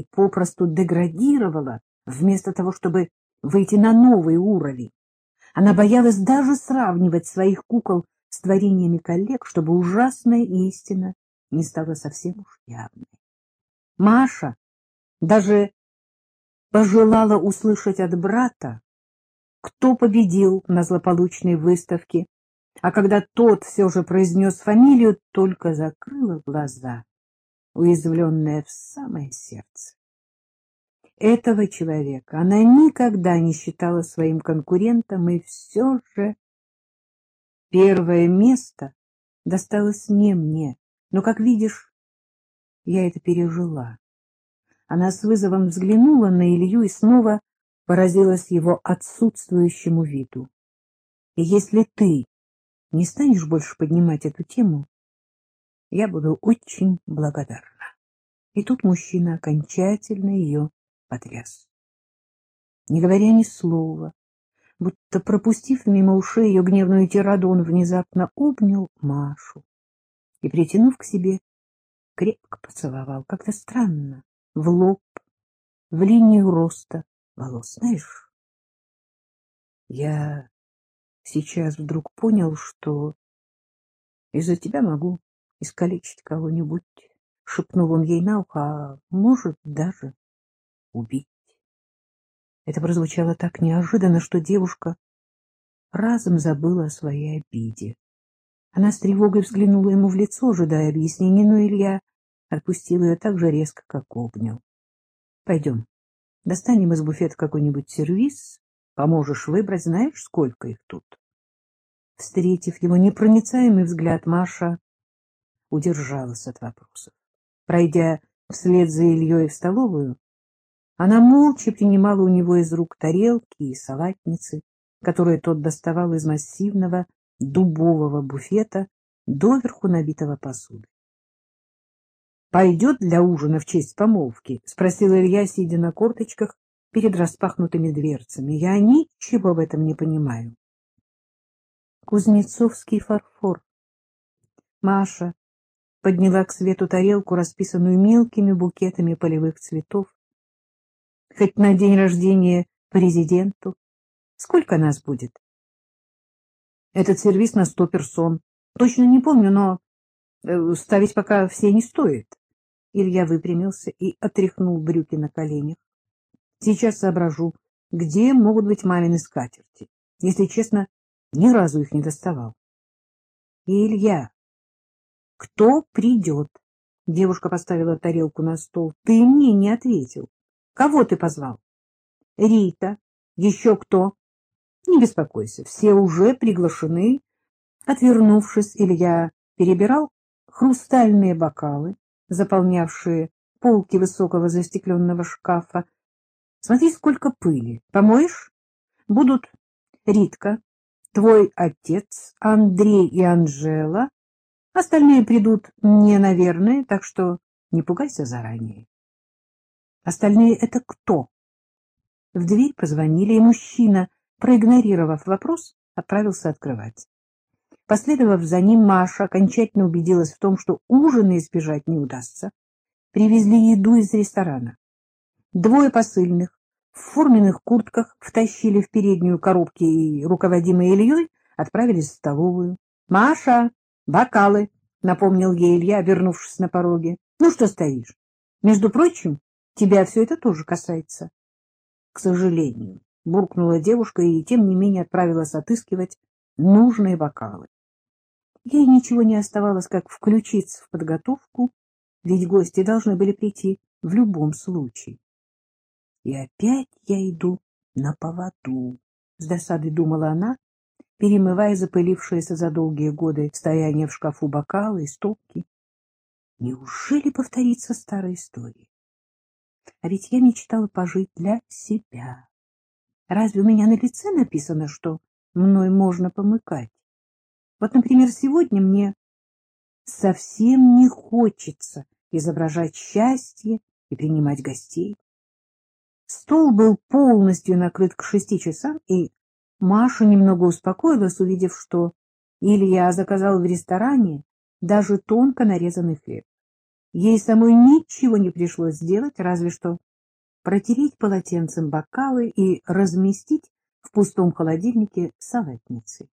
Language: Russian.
и попросту деградировала, вместо того, чтобы выйти на новый уровень. Она боялась даже сравнивать своих кукол с творениями коллег, чтобы ужасная истина не стала совсем уж явной. Маша даже пожелала услышать от брата, кто победил на злополучной выставке, а когда тот все же произнес фамилию, только закрыла глаза, уязвленная в самое сердце. Этого человека она никогда не считала своим конкурентом, и все же первое место досталось не мне, но, как видишь, я это пережила. Она с вызовом взглянула на Илью и снова поразилась его отсутствующему виду. И если ты не станешь больше поднимать эту тему, я буду очень благодарна. И тут мужчина окончательно ее потряс. Не говоря ни слова, будто пропустив мимо ушей ее гневную тираду, он внезапно обнял Машу и, притянув к себе, крепко поцеловал, как-то странно, в лоб, в линию роста волос. Знаешь, я сейчас вдруг понял, что из-за тебя могу искалечить кого-нибудь, — шепнул он ей на ухо, — а может даже убить. Это прозвучало так неожиданно, что девушка разом забыла о своей обиде. Она с тревогой взглянула ему в лицо, ожидая объяснений, но Илья отпустил ее так же резко, как обнял. — Пойдем, достанем из буфета какой-нибудь сервиз, поможешь выбрать, знаешь, сколько их тут. Встретив его непроницаемый взгляд, Маша удержалась от вопросов. Пройдя вслед за Ильей в столовую, она молча принимала у него из рук тарелки и салатницы, которые тот доставал из массивного дубового буфета, доверху набитого посудой. — Пойдет для ужина в честь помолвки? — спросил Илья, сидя на корточках перед распахнутыми дверцами. — Я ничего в этом не понимаю. Кузнецовский фарфор. Маша подняла к свету тарелку, расписанную мелкими букетами полевых цветов. Хоть на день рождения президенту. Сколько нас будет? Этот сервис на сто персон. Точно не помню, но э, ставить пока все не стоит. Илья выпрямился и отряхнул брюки на коленях. Сейчас соображу, где могут быть мамины скатерти. Если честно, ни разу их не доставал. Илья, кто придет? Девушка поставила тарелку на стол. Ты мне не ответил. Кого ты позвал? Рита. Еще кто? Не беспокойся, все уже приглашены. Отвернувшись, Илья перебирал хрустальные бокалы, заполнявшие полки высокого застекленного шкафа. Смотри, сколько пыли. Помоешь? Будут Ритка, твой отец, Андрей и Анжела. Остальные придут не, наверное, так что не пугайся заранее. Остальные — это кто? В дверь позвонили, и мужчина, проигнорировав вопрос, отправился открывать. Последовав за ним, Маша окончательно убедилась в том, что ужина избежать не удастся. Привезли еду из ресторана. Двое посыльных в форменных куртках втащили в переднюю коробки и, руководимые Ильей, отправились в столовую. — Маша, бокалы, — напомнил ей Илья, вернувшись на пороге. — Ну что стоишь? Между прочим, тебя все это тоже касается. — К сожалению, — буркнула девушка и, тем не менее, отправилась отыскивать нужные бокалы. Ей ничего не оставалось, как включиться в подготовку, ведь гости должны были прийти в любом случае. И опять я иду на поводу, — с досадой думала она, перемывая запылившиеся за долгие годы стояние в шкафу бокалы и стопки. Неужели повторится старая история? А ведь я мечтала пожить для себя. Разве у меня на лице написано, что мной можно помыкать? Вот, например, сегодня мне совсем не хочется изображать счастье и принимать гостей. Стол был полностью накрыт к шести часам, и Маша немного успокоилась, увидев, что Илья заказал в ресторане даже тонко нарезанный хлеб. ей самой ничего не пришлось сделать, разве что протереть полотенцем бокалы и разместить в пустом холодильнике салатницы.